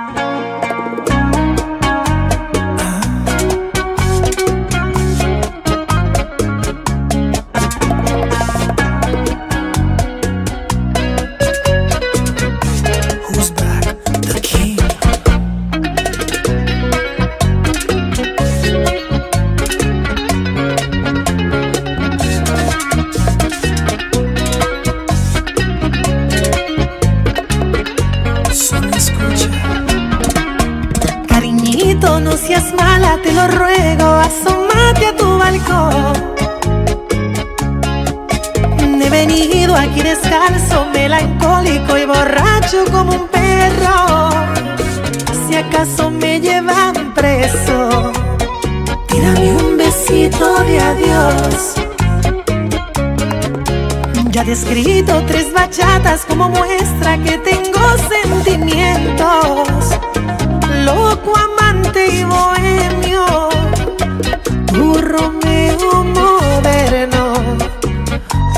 Música No seas mala, te lo ruego, asómate a tu balcón. He venido aquí descalzo, melancólico y borracho como un perro. Si acaso me llevan preso, tírame un besito de adiós. Ya he escrito tres bachatas como muestra que tengo sentimientos. Loco, amante y bohemio, tu Romeo moderno,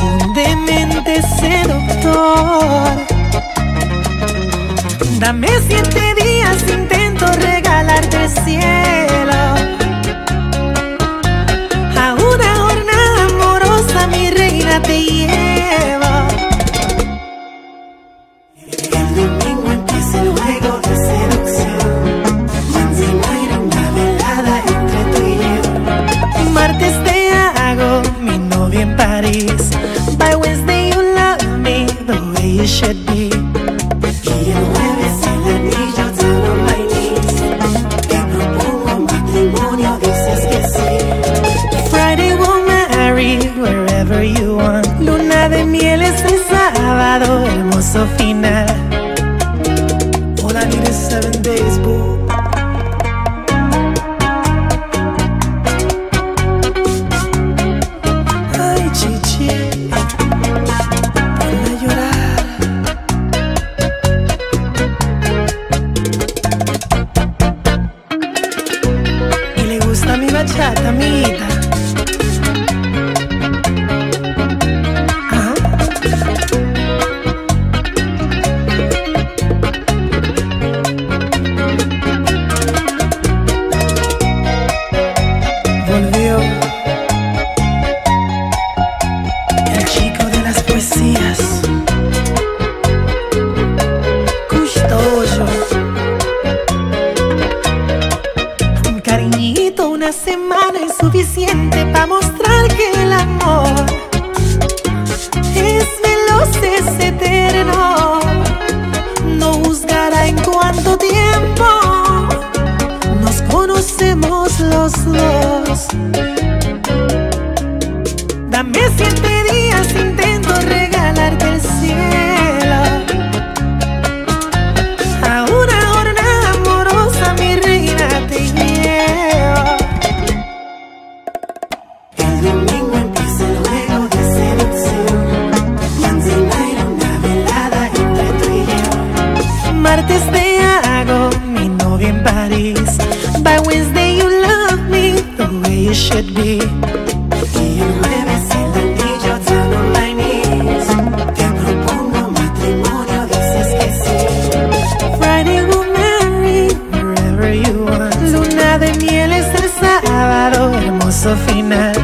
un demente seductor. Dame siete poesías. Custodio. Un cariñito, una semana es suficiente para mostrar que el amor es veloz, es eterno. No juzgará en cuánto tiempo nos conocemos los dos. Dame siete yo. Martes te hago mi novia en París. By Wednesday you love me the way you should be. Y el jueves el anillo down on my knees. Te propongo matrimonio, dices que sí. Friday we'll marry wherever you want. Luna de miel es el sábado, hermoso final.